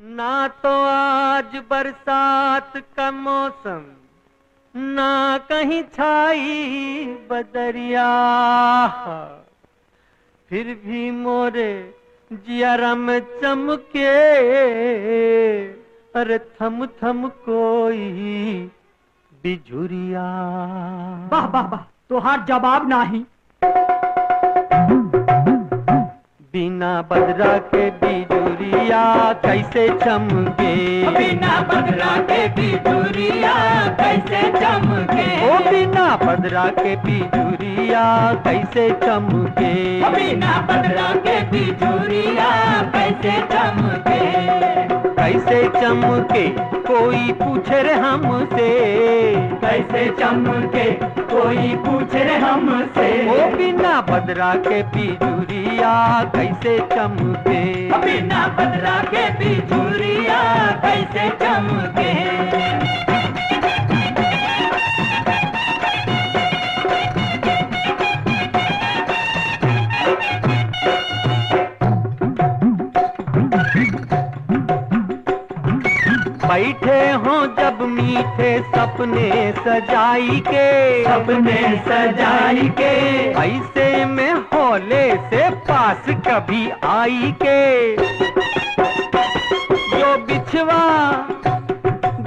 ना तो आज बरसात का मौसम ना कहीं छाई बदरिया। फिर भी मोरे जियारा में चमके अरे थम थम कोई बिजुरिया वाह वाह वाह तोहार जवाब नाही। बिना बदरा के बिजुरिया कैसे चमके? बिना बदरा के बिजुरिया कैसे चमके? ओ बिना बदरा के बिजुरिया कैसे चमके? बिना बदरा के बिजुरिया कैसे चमके? कैसे चमके? कोई पूछे हमसे। कैसे चमके कोई पूछ रहे हमसे। ओ बिना बदरा के बिजुरिया कैसे चमके? बिना बदरा के बिजुरिया कैसे चमके? जब मीठे सपने सजाई के। सपने सजाई के। ऐसे में होले से पास कभी आई के। जो बिछवा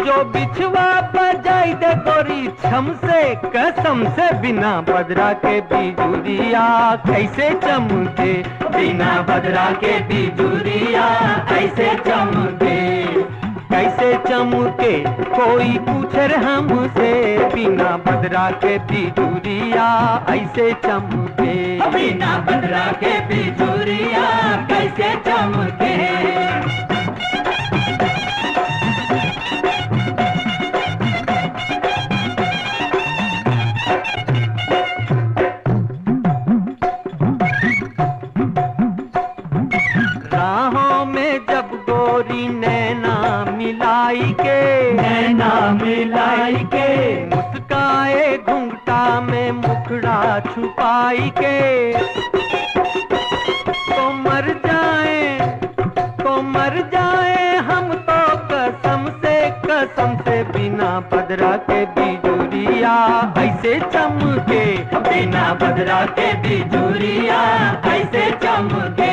जो बिछवा बजाई दे गोरी छम से कसम से बिना बदरा के बिजुरिया। कैसे चमके बिना बदरा के बिजुरिया कैसे चमके। कैसे चमके कोई पूछर हमसे, बिना बदरा के बिजुरिया ऐसे चमके? बिना बदरा के बिजुरिया कैसे चमके? मिलाई के। नैना मिलाई के। मुस्काए घुंघटा में मुखड़ा छुपाई के। तो मर जाए तो मर जाए हम तो कसम से कसम से बिना बदरा के बिजुरिया। ऐसे चमके बिना बदरा के बिजुरिया ऐसे चमके।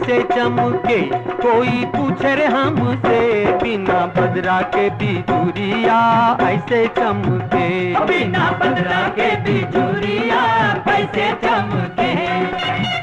कैसे चमके, कोई पूछे रे हमसे, बिना बदरा के बिजुरिया ऐसे चमके। बिना बदरा के बिजुरिया ऐसे चमके।